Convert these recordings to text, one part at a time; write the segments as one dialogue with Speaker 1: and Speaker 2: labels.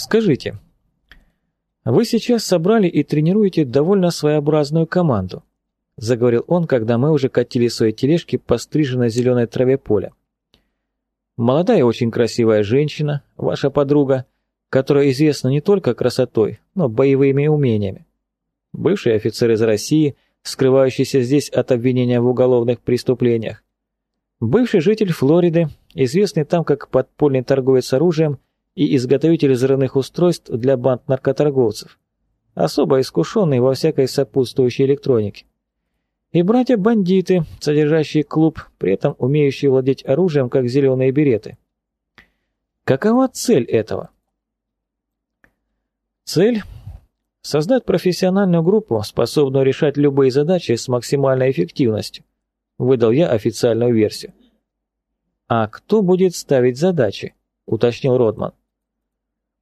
Speaker 1: Скажите, вы сейчас собрали и тренируете довольно своеобразную команду, заговорил он, когда мы уже катили свои тележки по стриженной зеленой траве поля. Молодая очень красивая женщина, ваша подруга, которая известна не только красотой, но боевыми умениями. Бывший офицер из России, скрывающийся здесь от обвинения в уголовных преступлениях. Бывший житель Флориды, известный там как подпольный торговец оружием и изготовитель взрывных устройств для банд наркоторговцев, особо искушенный во всякой сопутствующей электронике. И братья-бандиты, содержащие клуб, при этом умеющие владеть оружием, как зеленые береты. Какова цель этого? Цель – создать профессиональную группу, способную решать любые задачи с максимальной эффективностью. Выдал я официальную версию. «А кто будет ставить задачи?» – уточнил Родман.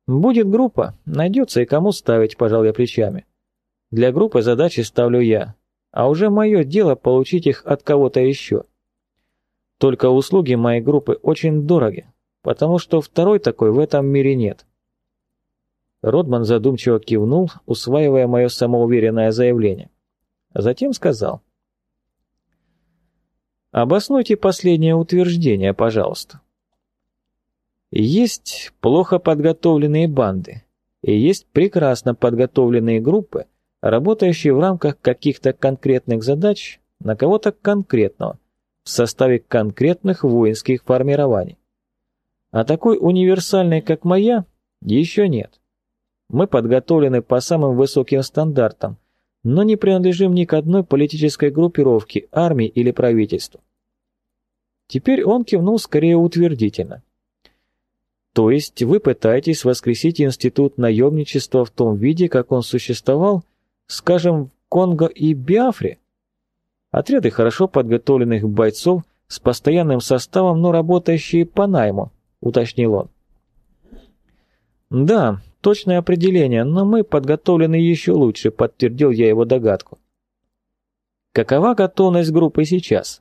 Speaker 1: «Будет группа, найдется и кому ставить», – пожал я плечами. «Для группы задачи ставлю я, а уже мое дело получить их от кого-то еще. Только услуги моей группы очень дороги, потому что второй такой в этом мире нет». Родман задумчиво кивнул, усваивая мое самоуверенное заявление. Затем сказал. «Обоснуйте последнее утверждение, пожалуйста». Есть плохо подготовленные банды, и есть прекрасно подготовленные группы, работающие в рамках каких-то конкретных задач на кого-то конкретного, в составе конкретных воинских формирований. А такой универсальной, как моя, еще нет. Мы подготовлены по самым высоким стандартам, но не принадлежим ни к одной политической группировке, армии или правительству. Теперь он кивнул скорее утвердительно. То есть вы пытаетесь воскресить институт наемничества в том виде, как он существовал, скажем, в Конго и Биафре? Отряды хорошо подготовленных бойцов с постоянным составом, но работающие по найму, уточнил он. Да, точное определение, но мы подготовлены еще лучше, подтвердил я его догадку. Какова готовность группы сейчас?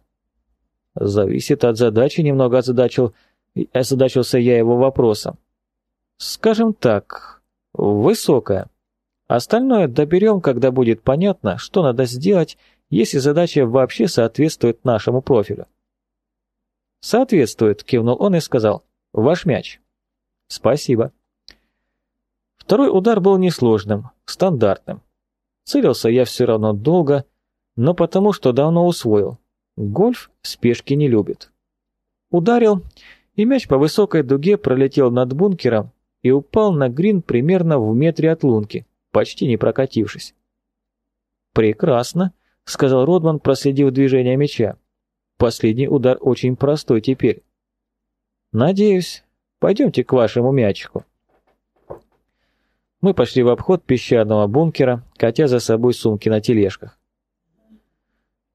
Speaker 1: Зависит от задачи, немного озадачил Озадачился я его вопросом. Скажем так, высокая. Остальное доберем, когда будет понятно, что надо сделать, если задача вообще соответствует нашему профилю. «Соответствует», — кивнул он и сказал. «Ваш мяч». «Спасибо». Второй удар был несложным, стандартным. Целился я все равно долго, но потому что давно усвоил. Гольф спешки не любит. Ударил, и мяч по высокой дуге пролетел над бункером и упал на грин примерно в метре от лунки, почти не прокатившись. «Прекрасно», — сказал Родман, проследив движение мяча. «Последний удар очень простой теперь». «Надеюсь. Пойдемте к вашему мячику». Мы пошли в обход песчаного бункера, катя за собой сумки на тележках.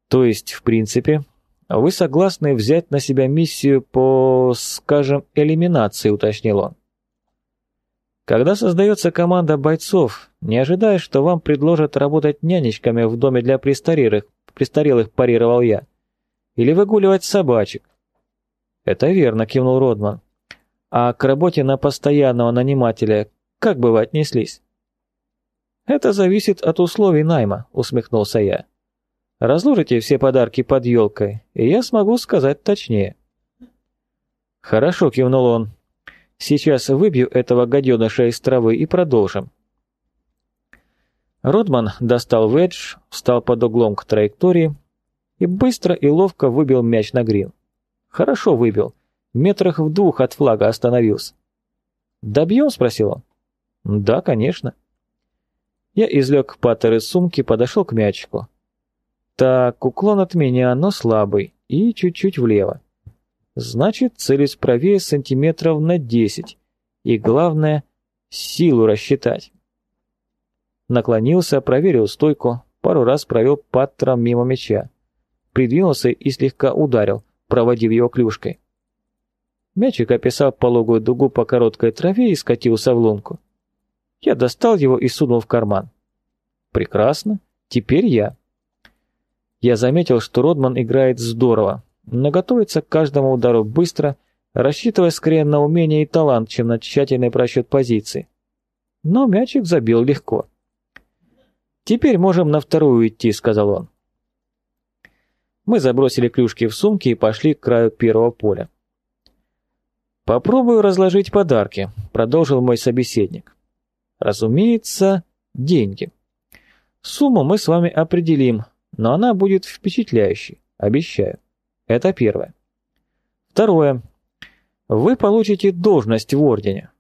Speaker 1: То есть, в принципе, «Вы согласны взять на себя миссию по, скажем, элиминации», — уточнил он. «Когда создается команда бойцов, не ожидая, что вам предложат работать нянечками в доме для престарелых, престарелых парировал я, или выгуливать собачек». «Это верно», — кивнул Родман. «А к работе на постоянного нанимателя как бы вы отнеслись?» «Это зависит от условий найма», — усмехнулся я. Разложите все подарки под елкой, и я смогу сказать точнее». «Хорошо», — кивнул он. «Сейчас выбью этого гаденыша из травы и продолжим». Родман достал ведж, встал под углом к траектории и быстро и ловко выбил мяч на грин. Хорошо выбил, метрах в двух от флага остановился. «Добьем?» — спросил он. «Да, конечно». Я извлек паттер из сумки, подошел к мячику. Так, уклон от меня, но слабый, и чуть-чуть влево. Значит, целюсь правее сантиметров на 10. И главное, силу рассчитать. Наклонился, проверил стойку, пару раз провел паттером мимо мяча. Придвинулся и слегка ударил, проводив его клюшкой. Мячик описал пологую дугу по короткой траве и скатился в лунку. Я достал его и сунул в карман. Прекрасно, теперь я. Я заметил, что Родман играет здорово, но готовится к каждому удару быстро, рассчитывая скорее на умение и талант, чем на тщательный просчет позиции. но мячик забил легко. «Теперь можем на вторую идти», — сказал он. Мы забросили клюшки в сумки и пошли к краю первого поля. «Попробую разложить подарки», — продолжил мой собеседник. «Разумеется, деньги. Сумму мы с вами определим, но она будет впечатляющей, обещаю. Это первое. Второе. Вы получите должность в Ордене.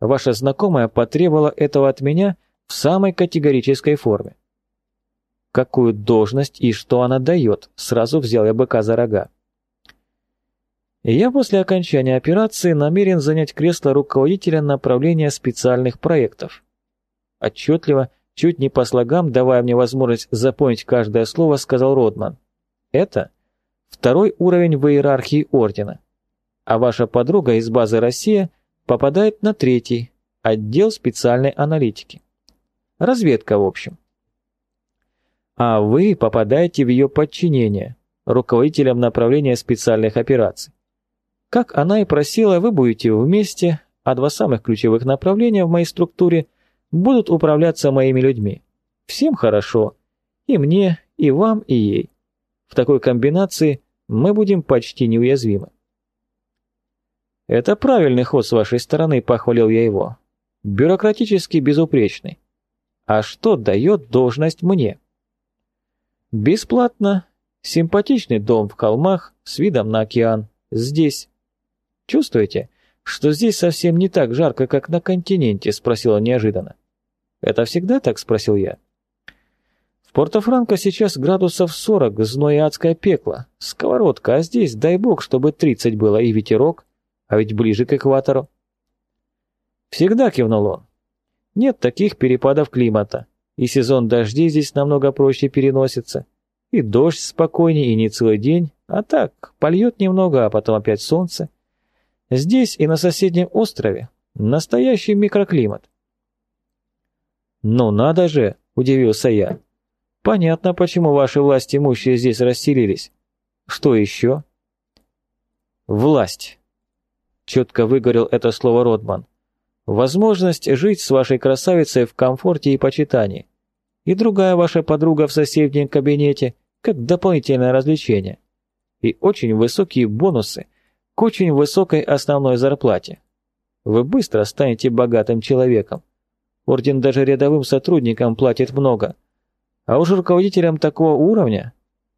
Speaker 1: Ваша знакомая потребовала этого от меня в самой категорической форме. Какую должность и что она дает, сразу взял я быка за рога. Я после окончания операции намерен занять кресло руководителя направления специальных проектов. Отчетливо, чуть не по слогам, давая мне возможность запомнить каждое слово, сказал Родман. Это второй уровень в иерархии Ордена а ваша подруга из базы «Россия» попадает на третий, отдел специальной аналитики. Разведка, в общем. А вы попадаете в ее подчинение, руководителем направления специальных операций. Как она и просила, вы будете вместе, а два самых ключевых направления в моей структуре будут управляться моими людьми. Всем хорошо. И мне, и вам, и ей. В такой комбинации мы будем почти неуязвимы. «Это правильный ход с вашей стороны», — похвалил я его. «Бюрократически безупречный. А что дает должность мне?» «Бесплатно. Симпатичный дом в холмах с видом на океан. Здесь. Чувствуете, что здесь совсем не так жарко, как на континенте?» — спросила неожиданно. «Это всегда так?» — спросил я. В Порто-Франко сейчас градусов 40, зной адское пекло. Сковородка, а здесь, дай бог, чтобы 30 было, и ветерок а ведь ближе к экватору. Всегда кивнул он. Нет таких перепадов климата, и сезон дождей здесь намного проще переносится. И дождь спокойнее, и не целый день, а так, польет немного, а потом опять солнце. Здесь и на соседнем острове настоящий микроклимат. «Ну надо же!» – удивился я. «Понятно, почему ваши власти имущие здесь расселились. Что еще?» «Власть четко выговорил это слово Ротман. Возможность жить с вашей красавицей в комфорте и почитании. И другая ваша подруга в соседнем кабинете, как дополнительное развлечение. И очень высокие бонусы к очень высокой основной зарплате. Вы быстро станете богатым человеком. Орден даже рядовым сотрудникам платит много. А уж руководителям такого уровня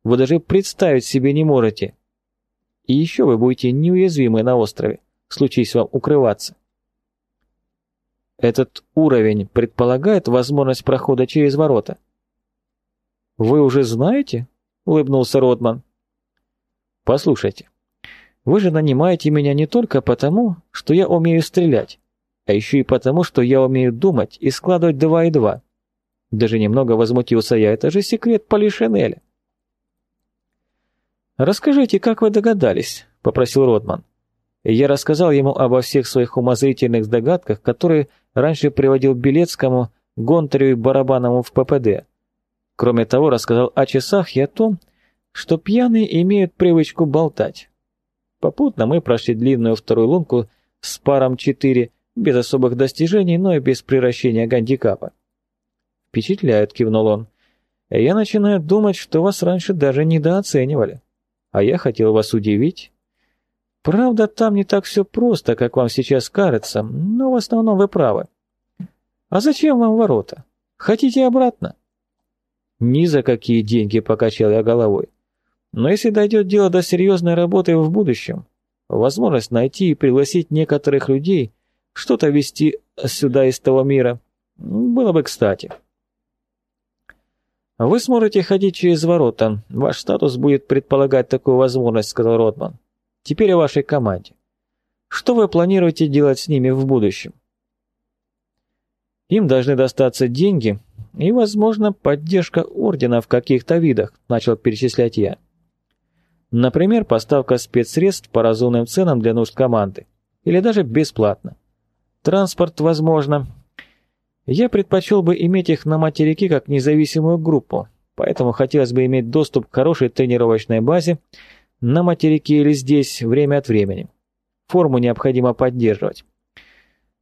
Speaker 1: вы даже представить себе не можете. И еще вы будете неуязвимы на острове случись вам укрываться. Этот уровень предполагает возможность прохода через ворота. «Вы уже знаете?» — улыбнулся Родман. «Послушайте, вы же нанимаете меня не только потому, что я умею стрелять, а еще и потому, что я умею думать и складывать два и два. Даже немного возмутился я, это же секрет Полишинеля». «Расскажите, как вы догадались?» — попросил Родман я рассказал ему обо всех своих умозрительных догадках, которые раньше приводил Белецкому, Гонтарю и Барабанову в ППД. Кроме того, рассказал о часах и о том, что пьяные имеют привычку болтать. Попутно мы прошли длинную вторую лунку с паром 4, без особых достижений, но и без превращения гандикапа. «Впечатляет», — кивнул он. «Я начинаю думать, что вас раньше даже недооценивали. А я хотел вас удивить, Правда, там не так все просто, как вам сейчас кажется, но в основном вы правы. А зачем вам ворота? Хотите обратно? Ни за какие деньги покачал я головой. Но если дойдет дело до серьезной работы в будущем, возможность найти и пригласить некоторых людей, что-то вести сюда из того мира, было бы кстати. «Вы сможете ходить через ворота. Ваш статус будет предполагать такую возможность», — сказал Ротман. Теперь о вашей команде. Что вы планируете делать с ними в будущем? Им должны достаться деньги и, возможно, поддержка ордена в каких-то видах, начал перечислять я. Например, поставка спецсредств по разумным ценам для нужд команды. Или даже бесплатно. Транспорт, возможно. Я предпочел бы иметь их на материке как независимую группу, поэтому хотелось бы иметь доступ к хорошей тренировочной базе, на материке или здесь время от времени. Форму необходимо поддерживать.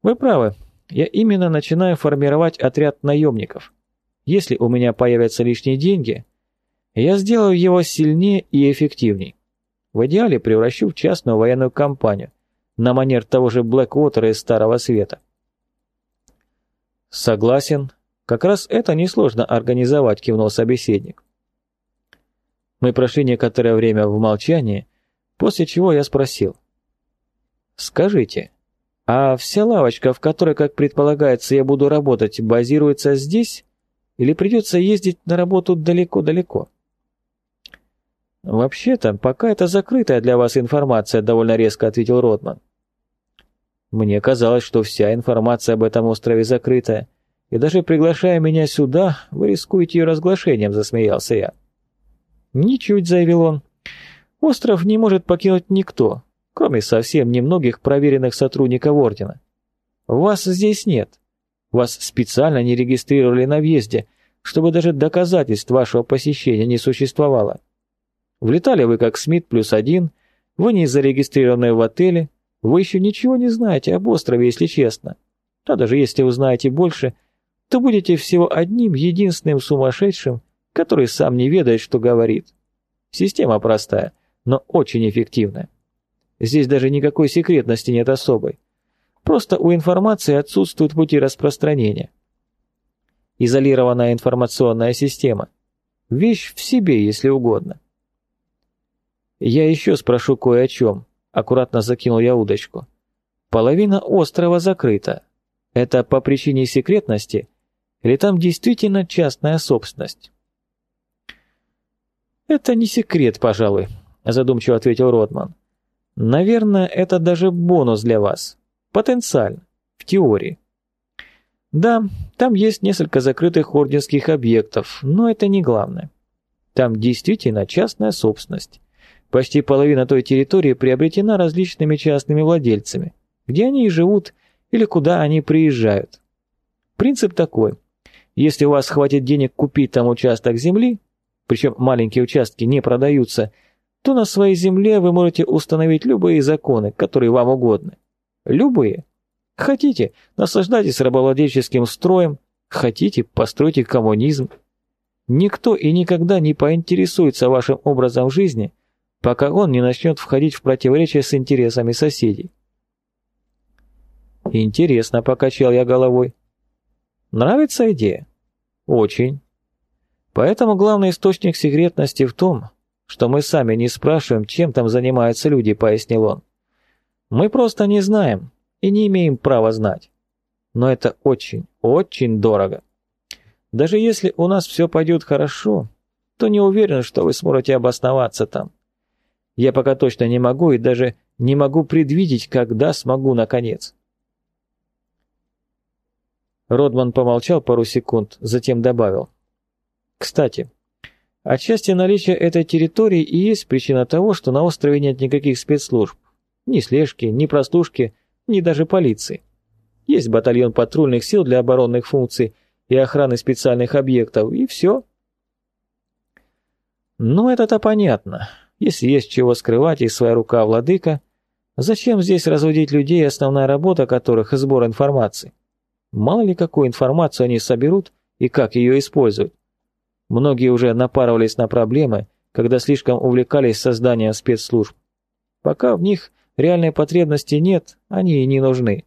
Speaker 1: Вы правы, я именно начинаю формировать отряд наемников. Если у меня появятся лишние деньги, я сделаю его сильнее и эффективней. В идеале превращу в частную военную компанию, на манер того же Блэквотера из Старого Света. Согласен. Как раз это несложно организовать, кивнул собеседник. Мы прошли некоторое время в молчании, после чего я спросил. «Скажите, а вся лавочка, в которой, как предполагается, я буду работать, базируется здесь или придется ездить на работу далеко-далеко?» «Вообще-то, пока это закрытая для вас информация», — довольно резко ответил Ротман. «Мне казалось, что вся информация об этом острове закрытая, и даже приглашая меня сюда, вы рискуете ее разглашением», — засмеялся я. «Ничуть», — заявил он. «Остров не может покинуть никто, кроме совсем немногих проверенных сотрудников Ордена. Вас здесь нет. Вас специально не регистрировали на въезде, чтобы даже доказательств вашего посещения не существовало. Влетали вы как Смит плюс один, вы не зарегистрированы в отеле, вы еще ничего не знаете об острове, если честно. А даже если узнаете больше, то будете всего одним единственным сумасшедшим, который сам не ведает, что говорит. Система простая, но очень эффективная. Здесь даже никакой секретности нет особой. Просто у информации отсутствуют пути распространения. Изолированная информационная система. Вещь в себе, если угодно. «Я еще спрошу кое о чем», — аккуратно закинул я удочку. «Половина острова закрыта. Это по причине секретности или там действительно частная собственность?» «Это не секрет, пожалуй», — задумчиво ответил Ротман. «Наверное, это даже бонус для вас. Потенциально. В теории. Да, там есть несколько закрытых орденских объектов, но это не главное. Там действительно частная собственность. Почти половина той территории приобретена различными частными владельцами, где они и живут или куда они приезжают. Принцип такой. Если у вас хватит денег купить там участок земли, причем маленькие участки не продаются, то на своей земле вы можете установить любые законы, которые вам угодны. Любые. Хотите, наслаждайтесь рабовладельческим строем, хотите, постройте коммунизм. Никто и никогда не поинтересуется вашим образом жизни, пока он не начнет входить в противоречие с интересами соседей. Интересно, покачал я головой. Нравится идея? Очень. Поэтому главный источник секретности в том, что мы сами не спрашиваем, чем там занимаются люди, пояснил он. Мы просто не знаем и не имеем права знать. Но это очень, очень дорого. Даже если у нас все пойдет хорошо, то не уверен, что вы сможете обосноваться там. Я пока точно не могу и даже не могу предвидеть, когда смогу наконец. Родман помолчал пару секунд, затем добавил. Кстати, отчасти наличие этой территории и есть причина того, что на острове нет никаких спецслужб. Ни слежки, ни прослушки, ни даже полиции. Есть батальон патрульных сил для оборонных функций и охраны специальных объектов, и все. Ну, это-то понятно. Если есть чего скрывать и своя рука владыка, зачем здесь разводить людей, основная работа которых – сбор информации? Мало ли какую информацию они соберут и как ее используют. Многие уже напарывались на проблемы, когда слишком увлекались созданием спецслужб. Пока в них реальной потребности нет, они и не нужны.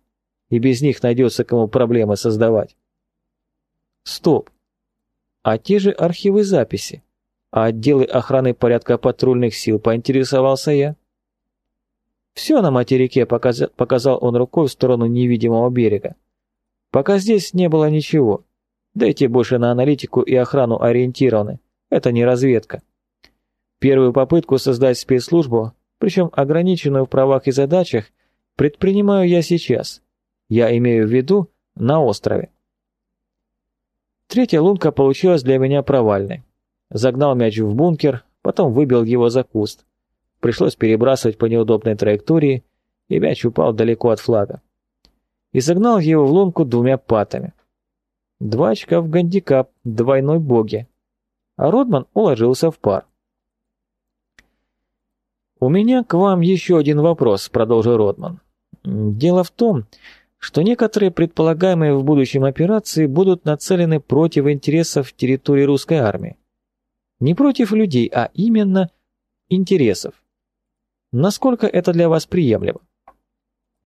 Speaker 1: И без них найдется кому проблемы создавать. Стоп. А те же архивы записи? А отделы охраны порядка патрульных сил, поинтересовался я. Все на материке, показал, показал он рукой в сторону невидимого берега. Пока здесь не было ничего. Дайте больше на аналитику и охрану ориентированы. Это не разведка. Первую попытку создать спецслужбу, причем ограниченную в правах и задачах, предпринимаю я сейчас. Я имею в виду на острове. Третья лунка получилась для меня провальной. Загнал мяч в бункер, потом выбил его за куст. Пришлось перебрасывать по неудобной траектории, и мяч упал далеко от флага. И загнал его в лунку двумя патами. Два очка в гандикап, двойной боги. А Родман уложился в пар. «У меня к вам еще один вопрос», — продолжил Родман. «Дело в том, что некоторые предполагаемые в будущем операции будут нацелены против интересов территории русской армии. Не против людей, а именно интересов. Насколько это для вас приемлемо?